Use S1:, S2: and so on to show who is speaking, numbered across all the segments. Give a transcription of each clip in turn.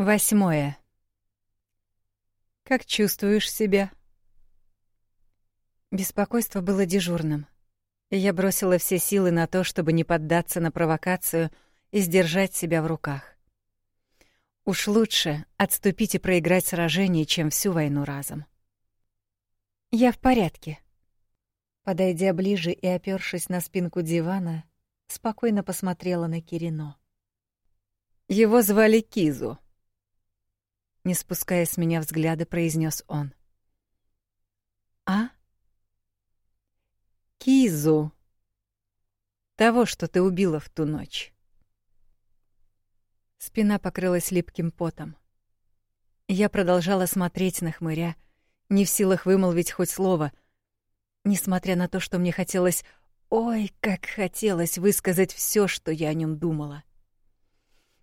S1: Восьмое. Как чувствуешь себя? Беспокойство было дежурным. Я бросила все силы на то, чтобы не поддаться на провокацию и сдержать себя в руках. Уж лучше отступить и проиграть сражение, чем всю войну разом. Я в порядке. Подойдя ближе и опёршись на спинку дивана, спокойно посмотрела на Кирино. Его звали Кизу не спуская с меня взгляда, произнес он. А? Кизу. Того, что ты убила в ту ночь. Спина покрылась липким потом. Я продолжала смотреть на хмыря, не в силах вымолвить хоть слово, несмотря на то, что мне хотелось, ой, как хотелось высказать все, что я о нем думала.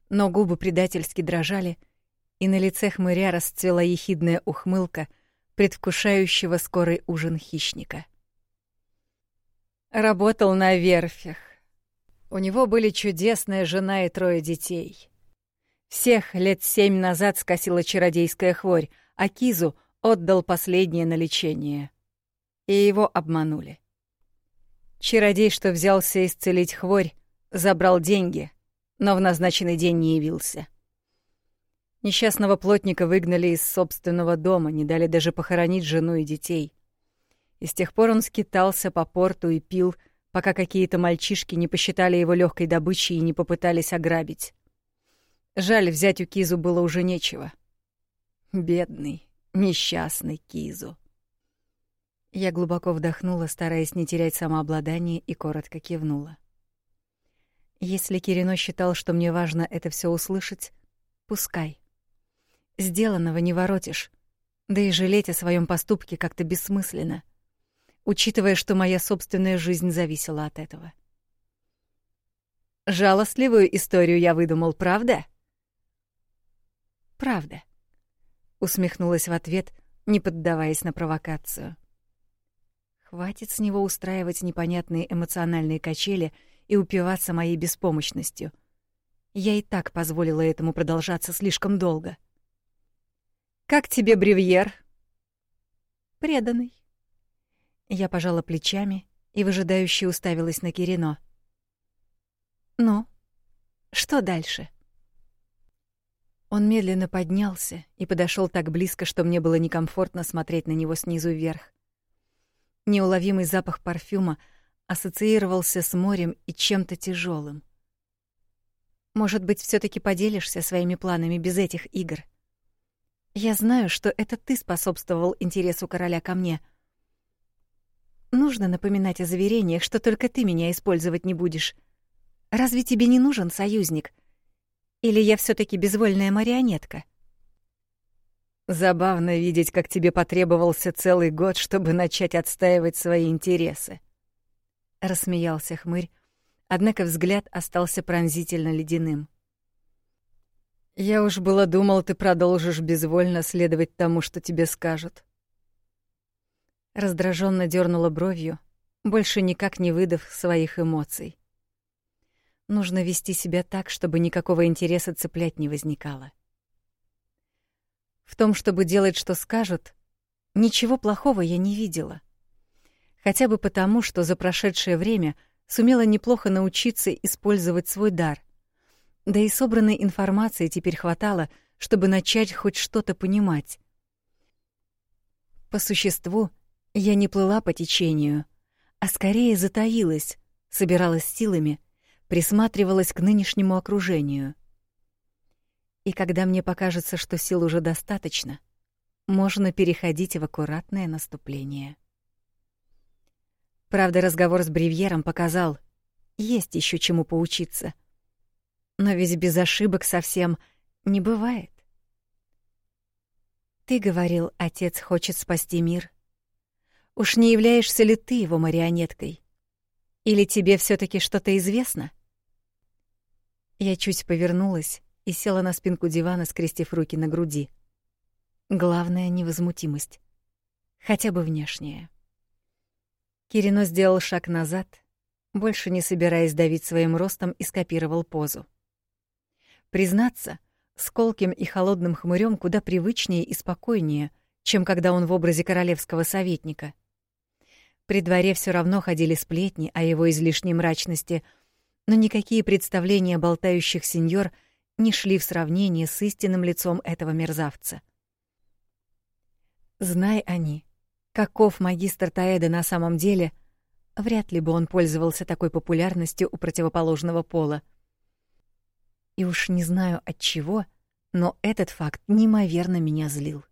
S1: Но губы предательски дрожали, и на лице хмыря расцвела ехидная ухмылка, предвкушающего скорый ужин хищника. Работал на верфях. У него были чудесная жена и трое детей. Всех лет семь назад скосила чародейская хворь, а Кизу отдал последнее на лечение. И его обманули. Чародей, что взялся исцелить хворь, забрал деньги, но в назначенный день не явился. Несчастного плотника выгнали из собственного дома, не дали даже похоронить жену и детей. И с тех пор он скитался по порту и пил, пока какие-то мальчишки не посчитали его легкой добычей и не попытались ограбить. Жаль, взять у Кизу было уже нечего. Бедный, несчастный Кизу. Я глубоко вдохнула, стараясь не терять самообладание, и коротко кивнула. Если Кирино считал, что мне важно это все услышать, пускай. Сделанного не воротишь. Да и жалеть о своем поступке как-то бессмысленно, учитывая, что моя собственная жизнь зависела от этого. Жалостливую историю я выдумал, правда? Правда. Усмехнулась в ответ, не поддаваясь на провокацию. Хватит с него устраивать непонятные эмоциональные качели и упиваться моей беспомощностью. Я и так позволила этому продолжаться слишком долго. — как тебе бревьер? Преданный. Я пожала плечами и выжидающе уставилась на Кирино. Ну, что дальше? Он медленно поднялся и подошел так близко, что мне было некомфортно смотреть на него снизу вверх. Неуловимый запах парфюма ассоциировался с морем и чем-то тяжелым. Может быть, все таки поделишься своими планами без этих игр? — я знаю, что это ты способствовал интересу короля ко мне. Нужно напоминать о заверениях, что только ты меня использовать не будешь. Разве тебе не нужен союзник? Или я все таки безвольная марионетка? Забавно видеть, как тебе потребовался целый год, чтобы начать отстаивать свои интересы. Рассмеялся хмырь, однако взгляд остался пронзительно ледяным. Я уж было думал, ты продолжишь безвольно следовать тому, что тебе скажут. Раздраженно дернула бровью, больше никак не выдав своих эмоций. Нужно вести себя так, чтобы никакого интереса цеплять не возникало. В том, чтобы делать, что скажут, ничего плохого я не видела. Хотя бы потому, что за прошедшее время сумела неплохо научиться использовать свой дар, да и собранной информации теперь хватало, чтобы начать хоть что-то понимать. По существу, я не плыла по течению, а скорее затаилась, собиралась силами, присматривалась к нынешнему окружению. И когда мне покажется, что сил уже достаточно, можно переходить в аккуратное наступление. Правда, разговор с Бревьером показал, есть еще чему поучиться — но ведь без ошибок совсем не бывает. Ты говорил, отец хочет спасти мир. Уж не являешься ли ты его марионеткой? Или тебе все таки что-то известно? Я чуть повернулась и села на спинку дивана, скрестив руки на груди. Главное — невозмутимость. Хотя бы внешняя. Кирино сделал шаг назад, больше не собираясь давить своим ростом, и скопировал позу. Признаться, с колким и холодным хмырем куда привычнее и спокойнее, чем когда он в образе королевского советника. При дворе все равно ходили сплетни о его излишней мрачности, но никакие представления болтающих сеньор не шли в сравнение с истинным лицом этого мерзавца. Знай они, каков магистр Таэда на самом деле, вряд ли бы он пользовался такой популярностью у противоположного пола. И уж не знаю от чего, но этот факт неимоверно меня злил.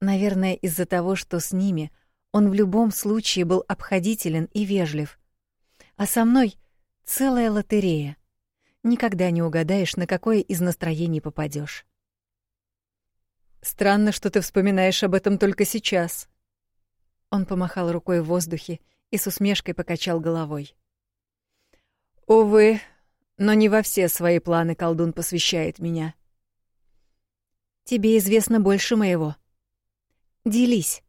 S1: Наверное, из-за того, что с ними он в любом случае был обходителен и вежлив. А со мной целая лотерея. Никогда не угадаешь, на какое из настроений попадешь. Странно, что ты вспоминаешь об этом только сейчас. Он помахал рукой в воздухе и с усмешкой покачал головой. Увы, но не во все свои планы колдун посвящает меня. Тебе известно больше моего. Делись.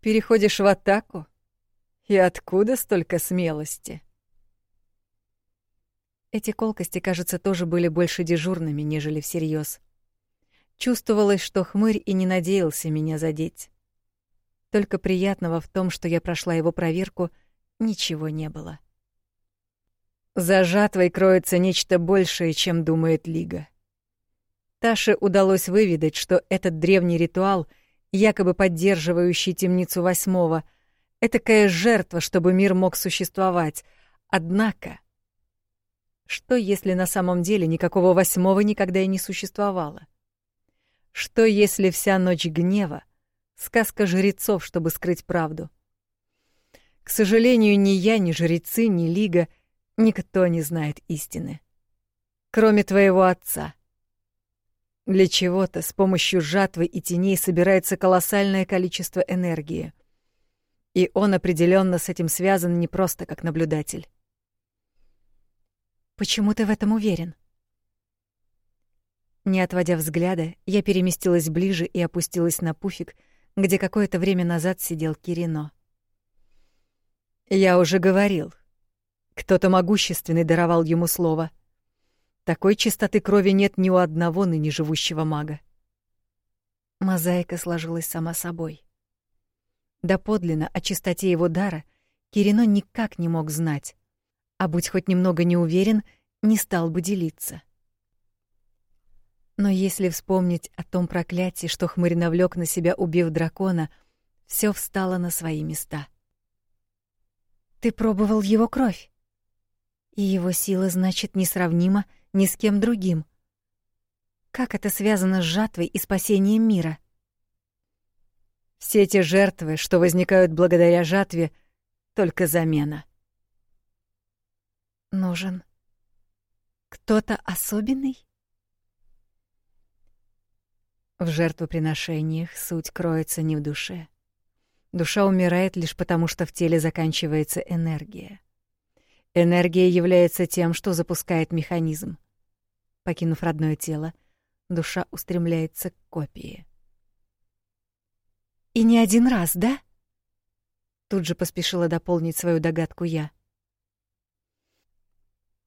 S1: Переходишь в атаку? И откуда столько смелости? Эти колкости, кажется, тоже были больше дежурными, нежели всерьез. Чувствовалось, что хмырь и не надеялся меня задеть. Только приятного в том, что я прошла его проверку, ничего не было. За жатвой кроется нечто большее, чем думает Лига. Таше удалось выведать, что этот древний ритуал, якобы поддерживающий темницу восьмого, — этакая жертва, чтобы мир мог существовать. Однако... Что, если на самом деле никакого восьмого никогда и не существовало? — что если вся ночь гнева — сказка жрецов, чтобы скрыть правду? К сожалению, ни я, ни жрецы, ни Лига, никто не знает истины. Кроме твоего отца. Для чего-то с помощью жатвы и теней собирается колоссальное количество энергии. И он определенно с этим связан не просто как наблюдатель. Почему ты в этом уверен? — не отводя взгляда, я переместилась ближе и опустилась на пуфик, где какое-то время назад сидел Кирино. Я уже говорил. Кто-то могущественный даровал ему слово. Такой чистоты крови нет ни у одного ныне живущего мага. Мозаика сложилась сама собой. Доподлинно о чистоте его дара Кирино никак не мог знать, а будь хоть немного не уверен, не стал бы делиться. Но если вспомнить о том проклятии, что хмырь навлек на себя, убив дракона, все встало на свои места. Ты пробовал его кровь. И его сила, значит, несравнима ни с кем другим. Как это связано с жатвой и спасением мира? Все эти жертвы, что возникают благодаря жатве, только замена. Нужен кто-то особенный? В жертвоприношениях суть кроется не в душе. Душа умирает лишь потому, что в теле заканчивается энергия. Энергия является тем, что запускает механизм. Покинув родное тело, душа устремляется к копии. «И не один раз, да?» Тут же поспешила дополнить свою догадку я.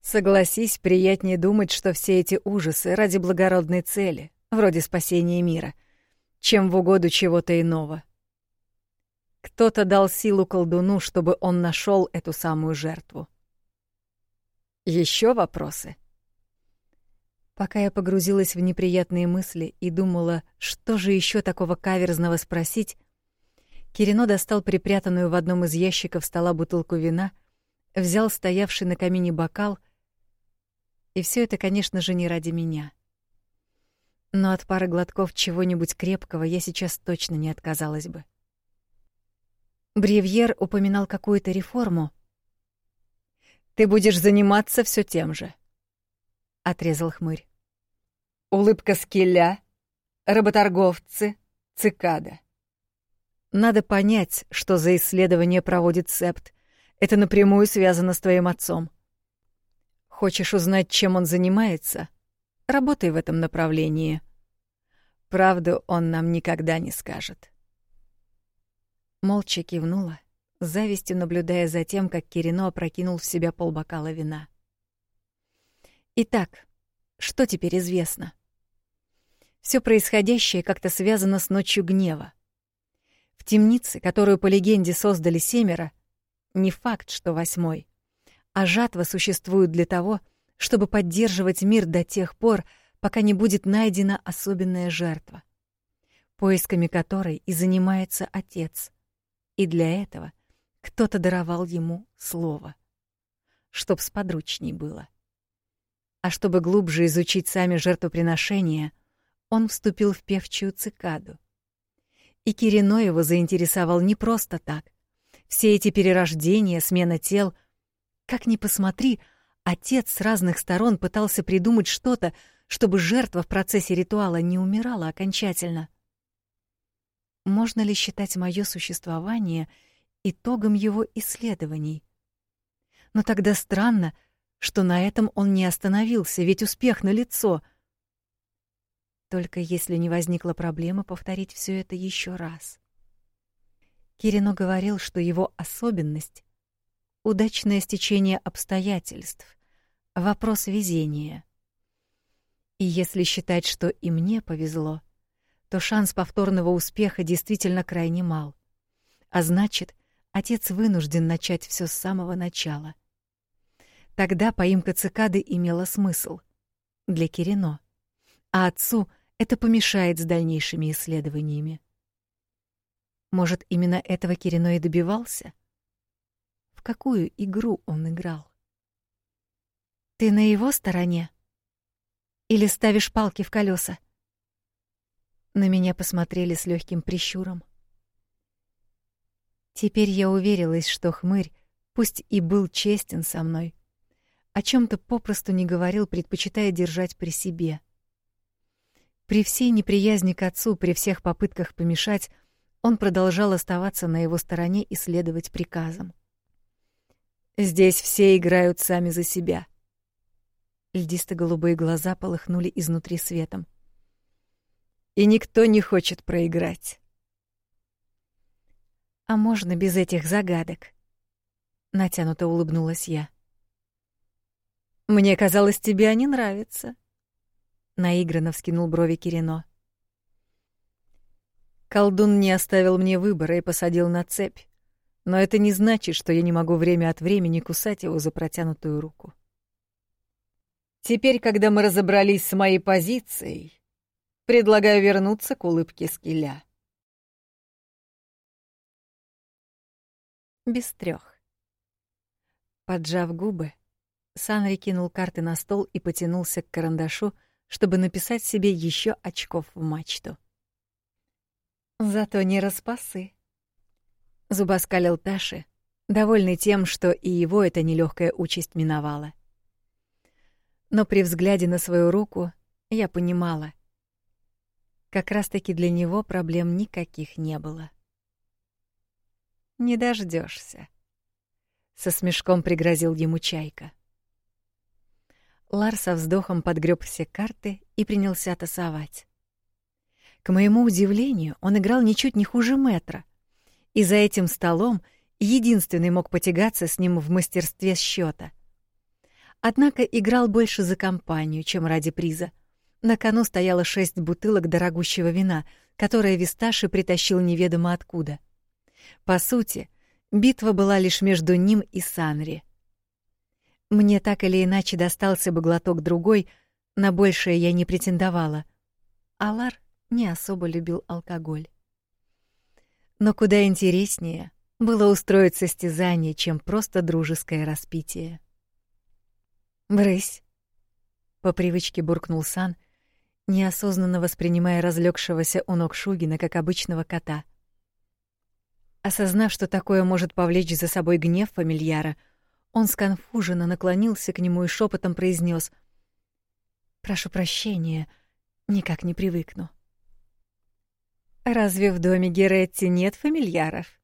S1: Согласись, приятнее думать, что все эти ужасы ради благородной цели, вроде спасения мира, чем в угоду чего-то иного. Кто-то дал силу колдуну, чтобы он нашел эту самую жертву. Еще вопросы? Пока я погрузилась в неприятные мысли и думала, что же еще такого каверзного спросить, Кирино достал припрятанную в одном из ящиков стола бутылку вина, взял стоявший на камине бокал, и все это, конечно же, не ради меня — но от пары глотков чего-нибудь крепкого я сейчас точно не отказалась бы. Бревьер упоминал какую-то реформу. «Ты будешь заниматься все тем же», — отрезал хмырь. «Улыбка скеля, работорговцы, цикада. Надо понять, что за исследование проводит Септ. Это напрямую связано с твоим отцом. Хочешь узнать, чем он занимается — Работай в этом направлении. Правду он нам никогда не скажет. Молча кивнула, с завистью наблюдая за тем, как Кирино опрокинул в себя полбокала вина. Итак, Что теперь известно? Все происходящее как-то связано с ночью гнева. В темнице, которую по легенде создали семеро, не факт, что восьмой, а жатва существует для того, чтобы поддерживать мир до тех пор, пока не будет найдена особенная жертва, поисками которой и занимается отец. И для этого кто-то даровал ему слово, чтоб сподручней было. А чтобы глубже изучить сами жертвоприношения, он вступил в певчую цикаду. И Кирино его заинтересовал не просто так. Все эти перерождения, смена тел, как ни посмотри, отец с разных сторон пытался придумать что-то, чтобы жертва в процессе ритуала не умирала окончательно. Можно ли считать мое существование итогом его исследований? Но тогда странно, что на этом он не остановился, ведь успех налицо. Только если не возникла проблема повторить все это еще раз. Кирино говорил, что его особенность — удачное стечение обстоятельств, вопрос везения. И если считать, что и мне повезло, то шанс повторного успеха действительно крайне мал. А значит, отец вынужден начать все с самого начала. Тогда поимка цикады имела смысл для Кирино, а отцу это помешает с дальнейшими исследованиями. Может, именно этого Кирино и добивался? В какую игру он играл? Ты на его стороне? Или ставишь палки в колеса? На меня посмотрели с легким прищуром. Теперь я уверилась, что хмырь, пусть и был честен со мной, о чем то попросту не говорил, предпочитая держать при себе. При всей неприязни к отцу, при всех попытках помешать, он продолжал оставаться на его стороне и следовать приказам. Здесь все играют сами за себя. Льдисто-голубые глаза полыхнули изнутри светом. И никто не хочет проиграть. А можно без этих загадок? Натянуто улыбнулась я. Мне казалось, тебе они нравятся. Наигранно вскинул брови Кирино. Колдун не оставил мне выбора и посадил на цепь. Но это не значит, что я не могу время от времени кусать его за протянутую руку. Теперь, когда мы разобрались с моей позицией, предлагаю вернуться к улыбке скиля. Без трех. Поджав губы, Санри кинул карты на стол и потянулся к карандашу, чтобы написать себе еще очков в мачту. Зато не распасы. Зубоскалил Таши, довольный тем, что и его эта нелегкая участь миновала. Но при взгляде на свою руку я понимала, как раз-таки для него проблем никаких не было. Не дождешься, со смешком пригрозил ему Чайка. Лар со вздохом подгреб все карты и принялся тасовать. К моему удивлению, он играл ничуть не хуже Метра, и за этим столом единственный мог потягаться с ним в мастерстве счета. Однако играл больше за компанию, чем ради приза. На кону стояло шесть бутылок дорогущего вина, которое Висташи притащил неведомо откуда. По сути, битва была лишь между ним и Санри — мне так или иначе достался бы глоток другой, на большее я не претендовала. Алар не особо любил алкоголь. Но куда интереснее было устроить состязание, чем просто дружеское распитие. «Брысь!» — по привычке буркнул Сан, неосознанно воспринимая разлегшегося у ног Шугина как обычного кота. Осознав, что такое может повлечь за собой гнев фамильяра, — он сконфуженно наклонился к нему и шепотом произнес: "Прошу прощения, никак не привыкну". Разве в доме Геретти нет фамильяров?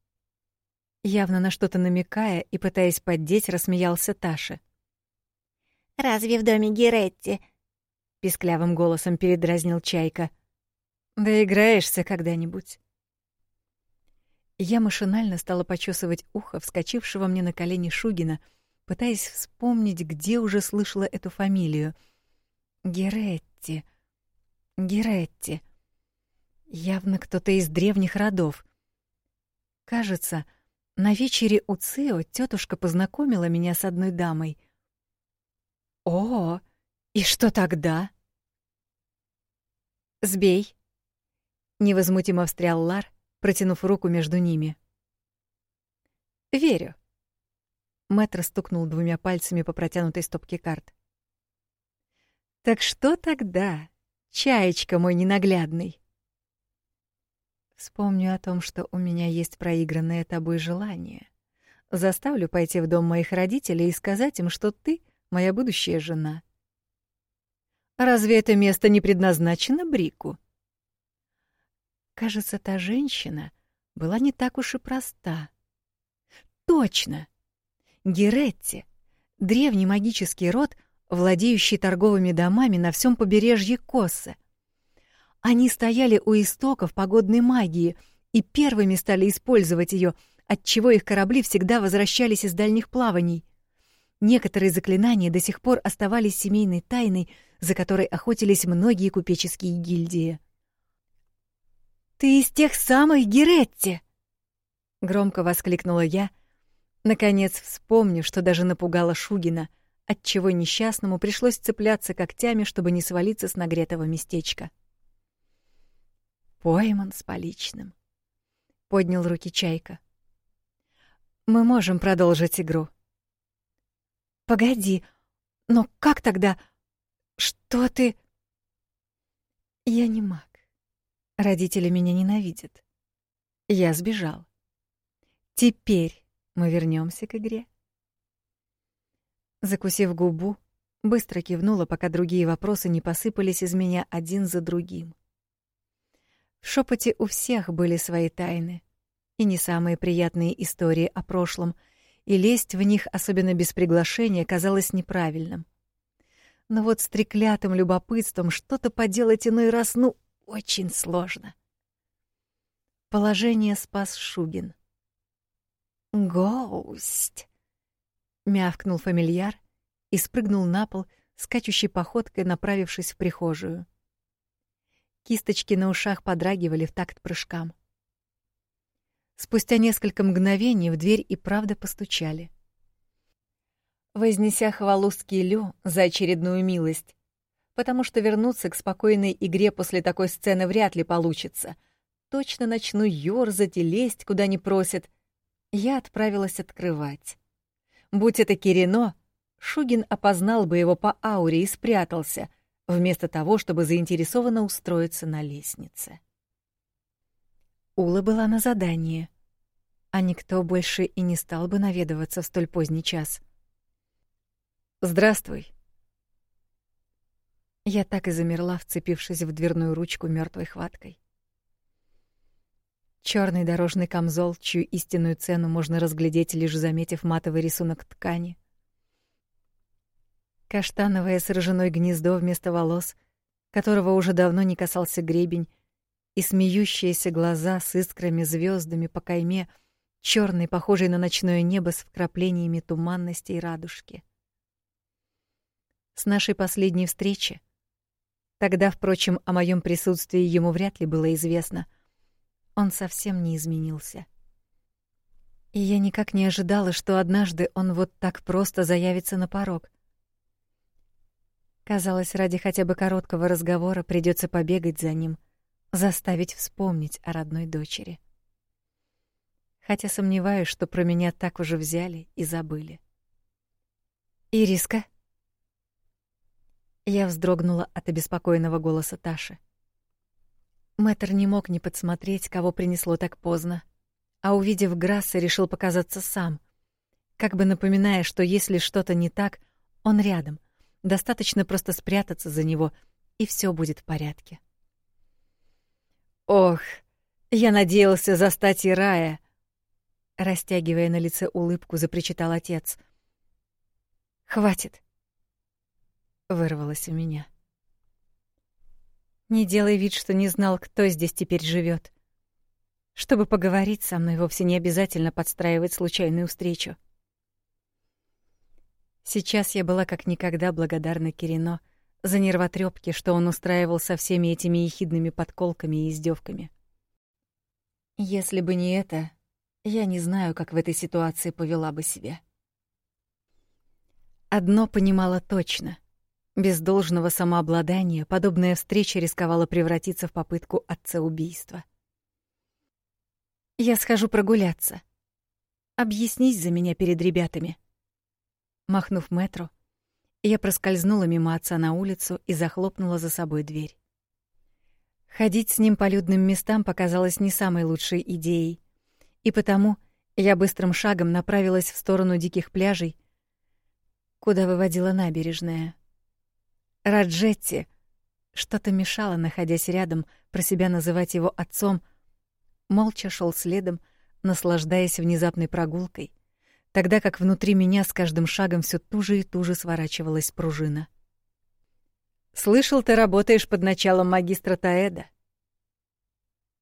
S1: Явно на что-то намекая и пытаясь поддеть, рассмеялся Таша.
S2: Разве в доме Геретти? писклявым голосом передразнил Чайка.
S1: Доиграешься когда-нибудь. Я машинально стала почесывать ухо вскочившего мне на колени Шугина, пытаясь вспомнить, где уже слышала эту фамилию. Геретти. Геретти. Явно кто-то из древних родов. Кажется, на вечере у Цио тетушка познакомила меня с одной дамой. О, и что тогда? Сбей. Невозмутимо встрял Лар, протянув руку между ними. Верю. Мэтр стукнул двумя пальцами по протянутой стопке карт. Так что тогда, чаечка мой ненаглядный? Вспомню о том, что у меня есть проигранное тобой желание. Заставлю пойти в дом моих родителей и сказать им, что ты моя будущая жена. Разве это место не предназначено Брику? Кажется, та женщина была не так уж и проста. Точно. Геретти, древний магический род, владеющий торговыми домами на всем побережье Коссы. Они стояли у истоков погодной магии и первыми стали использовать ее, отчего их корабли всегда возвращались из дальних плаваний. Некоторые заклинания до сих пор оставались семейной тайной, за которой охотились многие купеческие гильдии. «Ты из тех самых Геретти!» — громко воскликнула я, наконец вспомнив, что даже напугала Шугина, отчего несчастному пришлось цепляться когтями, чтобы не свалиться с нагретого местечка. Пойман с поличным. Поднял руки Чайка. Мы можем продолжить игру. Погоди, но как тогда? Что ты... Я не маг. Родители меня ненавидят. Я сбежал. Теперь мы вернемся к игре. Закусив губу, быстро кивнула, пока другие вопросы не посыпались из меня один за другим. В шепоте у всех были свои тайны и не самые приятные истории о прошлом — и лезть в них, особенно без приглашения, казалось неправильным. Но вот с треклятым любопытством что-то поделать иной раз, ну, очень сложно. Положение спас Шугин. «Гоусть!» — мявкнул фамильяр и спрыгнул на пол, скачущей походкой направившись в прихожую. Кисточки на ушах подрагивали в такт прыжкам. Спустя несколько мгновений в дверь и правда постучали. Вознеся хвалу Скилю за очередную милость, потому что вернуться к спокойной игре после такой сцены вряд ли получится. Точно начну ёрзать и лезть, куда не просят. Я отправилась открывать. Будь это Кирино, Шугин опознал бы его по ауре и спрятался, вместо того, чтобы заинтересованно устроиться на лестнице. Ула была на задании, а никто больше и не стал бы наведываться в столь поздний час. «Здравствуй». Я так и замерла, вцепившись в дверную ручку мертвой хваткой. Черный дорожный камзол, чью истинную цену можно разглядеть, лишь заметив матовый рисунок ткани. Каштановое с ржаной гнездо вместо волос, которого уже давно не касался гребень, и смеющиеся глаза с искрами звездами по кайме, черный, похожий на ночное небо с вкраплениями туманности и радужки. С нашей последней встречи, тогда, впрочем, о моем присутствии ему вряд ли было известно, он совсем не изменился. И я никак не ожидала, что однажды он вот так просто заявится на порог. Казалось, ради хотя бы короткого разговора придется побегать за ним — заставить вспомнить о родной дочери. Хотя сомневаюсь, что про меня так уже взяли и забыли. «Ириска?» Я вздрогнула от обеспокоенного голоса Таши. Мэтр не мог не подсмотреть, кого принесло так поздно, а увидев Грасса, решил показаться сам, как бы напоминая, что если что-то не так, он рядом, достаточно просто спрятаться за него, и все будет в порядке. Ох, я надеялся застать Ирая. Растягивая на лице улыбку, запричитал отец. Хватит. Вырвалось у меня. Не делай вид, что не знал, кто здесь теперь живет. Чтобы поговорить со мной, вовсе не обязательно подстраивать случайную встречу. Сейчас я была как никогда благодарна Кирино за нервотрепки, что он устраивал со всеми этими ехидными подколками и издевками. Если бы не это, я не знаю, как в этой ситуации повела бы себя. Одно понимала точно. Без должного самообладания подобная встреча рисковала превратиться в попытку отца-убийства. «Я схожу прогуляться. Объяснись за меня перед ребятами». Махнув метро, я проскользнула мимо отца на улицу и захлопнула за собой дверь. Ходить с ним по людным местам показалось не самой лучшей идеей, и потому я быстрым шагом направилась в сторону диких пляжей, куда выводила набережная. Раджетти что-то мешало, находясь рядом, про себя называть его отцом, молча шел следом, наслаждаясь внезапной прогулкой, тогда как внутри меня с каждым шагом все туже и туже сворачивалась пружина. Слышал, ты работаешь под началом магистра Таэда.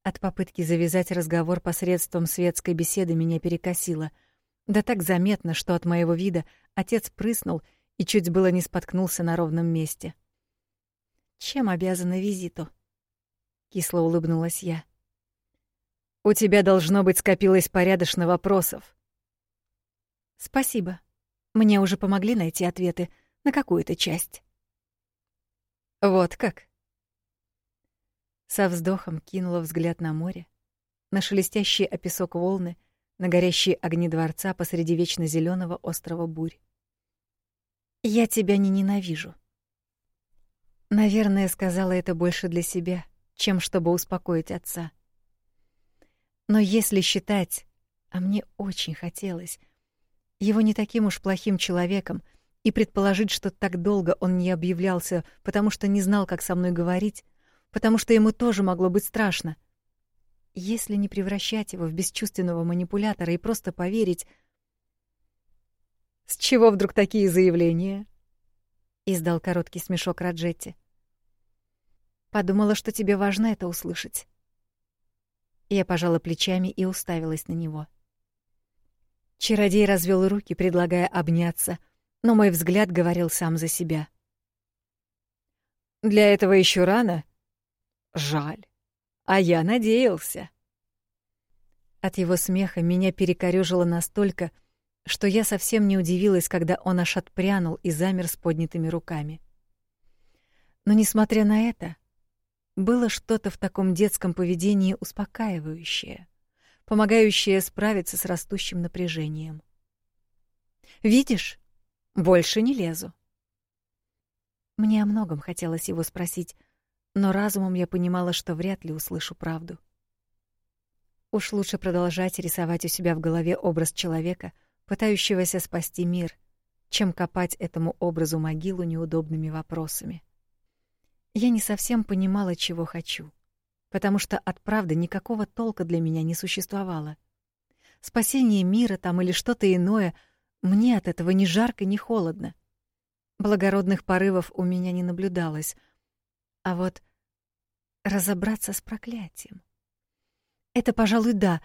S1: От попытки завязать разговор посредством светской беседы меня перекосило. Да так заметно, что от моего вида отец прыснул и чуть было не споткнулся на ровном месте. Чем обязана визиту? Кисло улыбнулась я. У тебя должно быть скопилось порядочно вопросов. Спасибо. Мне уже помогли найти ответы на какую-то часть. Вот как. Со вздохом кинула взгляд на море, на шелестящий песок волны, на горящие огни дворца посреди вечно зеленого острова бурь. Я тебя не ненавижу. Наверное, сказала это больше для себя, чем чтобы успокоить отца. Но если считать, а мне очень хотелось, его не таким уж плохим человеком — и предположить, что так долго он не объявлялся, потому что не знал, как со мной говорить, потому что ему тоже могло быть страшно. Если не превращать его в бесчувственного манипулятора и просто поверить... «С чего вдруг такие заявления?» — издал короткий смешок Раджетти. «Подумала, что тебе важно это услышать». Я пожала плечами и уставилась на него. Чародей развел руки, предлагая обняться — но мой взгляд говорил сам за себя. Для этого еще рано? Жаль. А я надеялся. От его смеха меня перекорёжило настолько, что я совсем не удивилась, когда он аж отпрянул и замер с поднятыми руками. Но несмотря на это, было что-то в таком детском поведении успокаивающее, помогающее справиться с растущим напряжением. Видишь? Больше не лезу. Мне о многом хотелось его спросить, но разумом я понимала, что вряд ли услышу правду. Уж лучше продолжать рисовать у себя в голове образ человека, пытающегося спасти мир, чем копать этому образу могилу неудобными вопросами. Я не совсем понимала, чего хочу, потому что от правды никакого толка для меня не существовало. Спасение мира там или что-то иное — мне от этого ни жарко, ни холодно. Благородных порывов у меня не наблюдалось. А вот разобраться с проклятием. Это, пожалуй, да,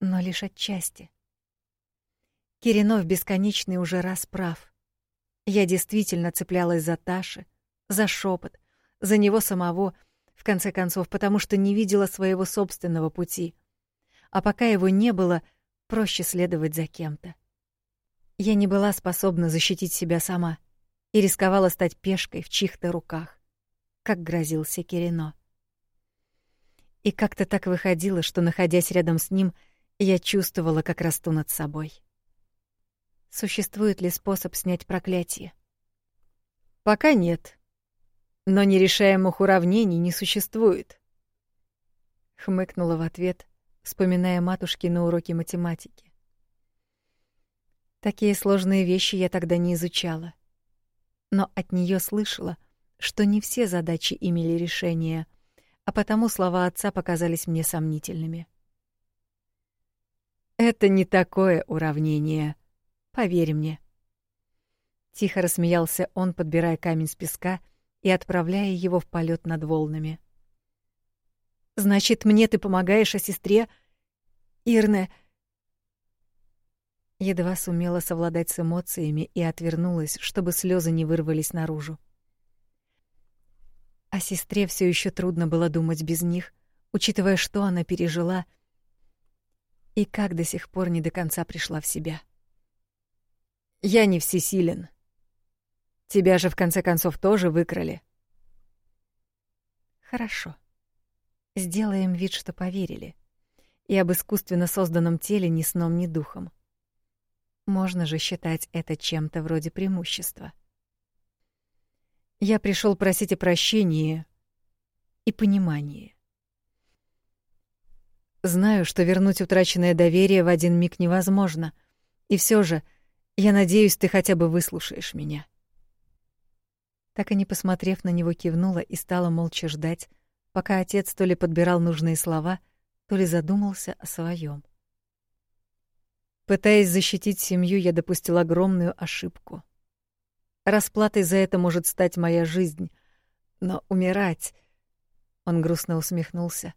S1: но лишь отчасти. Киринов бесконечный уже раз прав. Я действительно цеплялась за Таши, за шепот, за него самого, в конце концов, потому что не видела своего собственного пути. А пока его не было, проще следовать за кем-то. Я не была способна защитить себя сама и рисковала стать пешкой в чьих-то руках, как грозился Кирино. И как-то так выходило, что, находясь рядом с ним, я чувствовала, как расту над собой. Существует ли способ снять проклятие? Пока нет. Но нерешаемых уравнений не существует. Хмыкнула в ответ, вспоминая матушки на уроке математики. Такие сложные вещи я тогда не изучала. Но от нее слышала, что не все задачи имели решение, а потому слова отца показались мне сомнительными. Это не такое уравнение, поверь мне. Тихо рассмеялся он, подбирая камень с песка и отправляя его в полет над волнами. Значит, мне ты помогаешь, а сестре Ирне Едва сумела совладать с эмоциями и отвернулась, чтобы слезы не вырвались наружу. А сестре все еще трудно было думать без них, учитывая, что она пережила и как до сих пор не до конца пришла в себя. Я не всесилен. Тебя же в конце концов тоже выкрали. Хорошо. Сделаем вид, что поверили. И об искусственно созданном теле ни сном, ни духом. Можно же считать это чем-то вроде преимущества. Я пришел просить о прощении и понимании. Знаю, что вернуть утраченное доверие в один миг невозможно, и все же я надеюсь, ты хотя бы выслушаешь меня. Так и не посмотрев на него, кивнула и стала молча ждать, пока отец то ли подбирал нужные слова, то ли задумался о своем. Пытаясь защитить семью, я допустил огромную ошибку. Расплатой за это может стать моя жизнь, но умирать... Он грустно усмехнулся.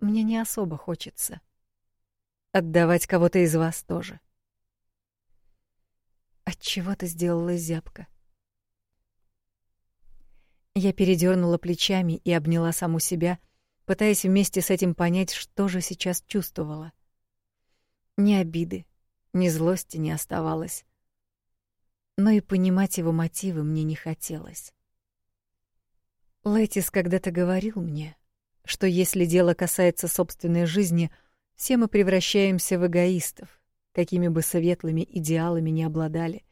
S1: Мне не особо хочется. Отдавать кого-то из вас тоже. От чего ты сделала зябко? Я передернула плечами и обняла саму себя, пытаясь вместе с этим понять, что же сейчас чувствовала. Ни обиды, ни злости не оставалось. Но и понимать его мотивы мне не хотелось. Летис когда-то говорил мне, что если дело касается собственной жизни, все мы превращаемся в эгоистов, какими бы светлыми идеалами ни обладали,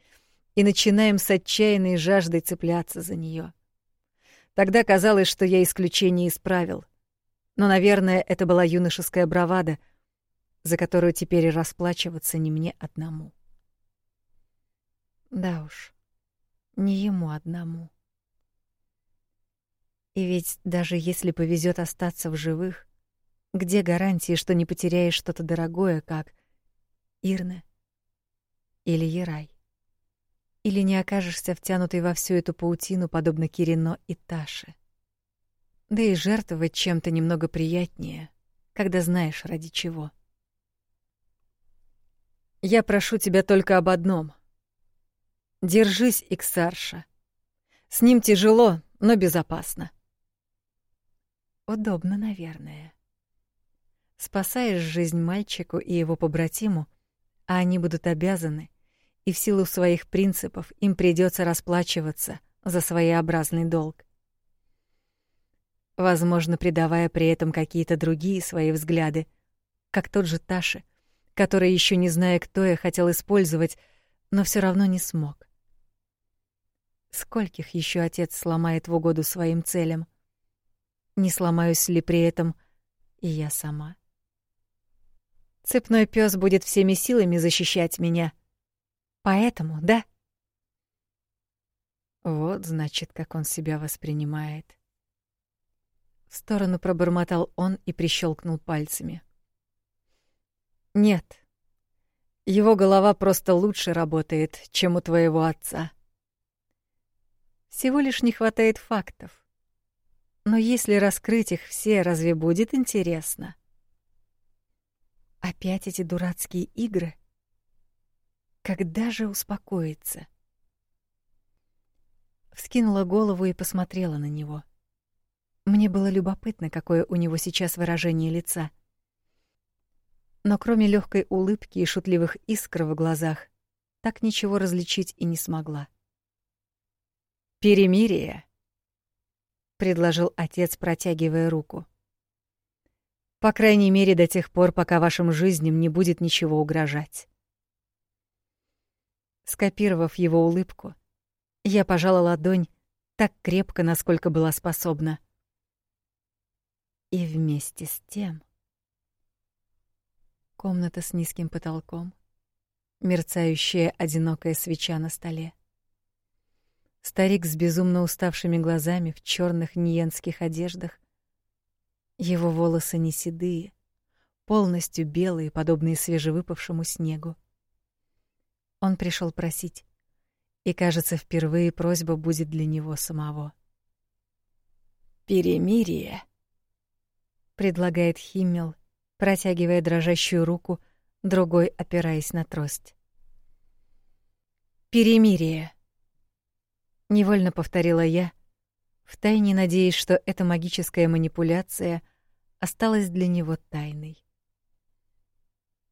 S1: и начинаем с отчаянной жаждой цепляться за нее. Тогда казалось, что я исключение исправил. Но, наверное, это была юношеская бравада, за которую теперь и расплачиваться не мне одному. Да уж, не ему одному. И ведь даже если повезет остаться в живых, где гарантии, что не потеряешь что-то дорогое, как Ирна или Ерай? или не окажешься втянутой во всю эту паутину, подобно Кирино и Таше. Да и жертвовать чем-то немного приятнее, когда знаешь, ради чего. Я прошу тебя только об одном. Держись, Иксарша. С ним тяжело, но безопасно. Удобно, наверное. Спасаешь жизнь мальчику и его побратиму, а они будут обязаны и в силу своих принципов им придется расплачиваться за своеобразный долг. Возможно, придавая при этом какие-то другие свои взгляды, как тот же Таши, который еще не зная, кто я, хотел использовать, но все равно не смог. Скольких еще отец сломает в угоду своим целям? Не сломаюсь ли при этом и я сама? Цепной пес будет всеми силами защищать меня — Поэтому, да? Вот, значит, как он себя воспринимает. В сторону пробормотал он и прищелкнул пальцами. Нет. Его голова просто лучше работает, чем у твоего отца. Всего лишь не хватает фактов. Но если раскрыть их все, разве будет интересно? Опять эти дурацкие игры — когда же успокоится? Вскинула голову и посмотрела на него. Мне было любопытно, какое у него сейчас выражение лица. Но кроме легкой улыбки и шутливых искр в глазах, так ничего различить и не смогла. «Перемирие», — предложил отец, протягивая руку. «По крайней мере, до тех пор, пока вашим жизням не будет ничего угрожать». Скопировав его улыбку, я пожала ладонь так крепко, насколько была способна. И вместе с тем... Комната с низким потолком, мерцающая одинокая свеча на столе. Старик с безумно уставшими глазами в черных ниенских одеждах. Его волосы не седые, полностью белые, подобные свежевыпавшему снегу. Он пришел просить, и, кажется, впервые просьба будет для него самого. «Перемирие», — предлагает Химмел, протягивая дрожащую руку, другой опираясь на трость. «Перемирие», — невольно повторила я, втайне надеясь, что эта магическая манипуляция осталась для него тайной.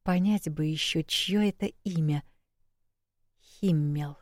S1: Понять бы еще, чье это имя. Химмел.